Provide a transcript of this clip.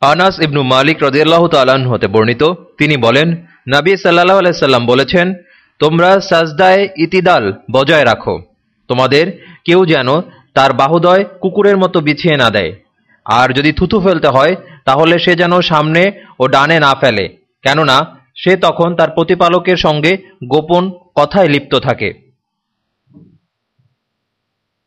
আনাস ইবনু মালিক রদিয়াল্লাহ তালান হতে বর্ণিত। তিনি বলেন, নাবী সাল্লাহ আলাইসাল্লাম বলেছেন, তোমরা সাজদায় ইতিদাল বজায় রাখো। তোমাদের কেউ যেন তার বাহুদয় কুকুরের মতো বিছিয়ে না দেয়। আর যদি থুথু ফেলতে হয়, তাহলে সে যেন সামনে ও ডানে না ফেলে। কেননা, সে তখন তার প্রতিপালকের সঙ্গে গোপন কথায় লিপ্ত থাকে।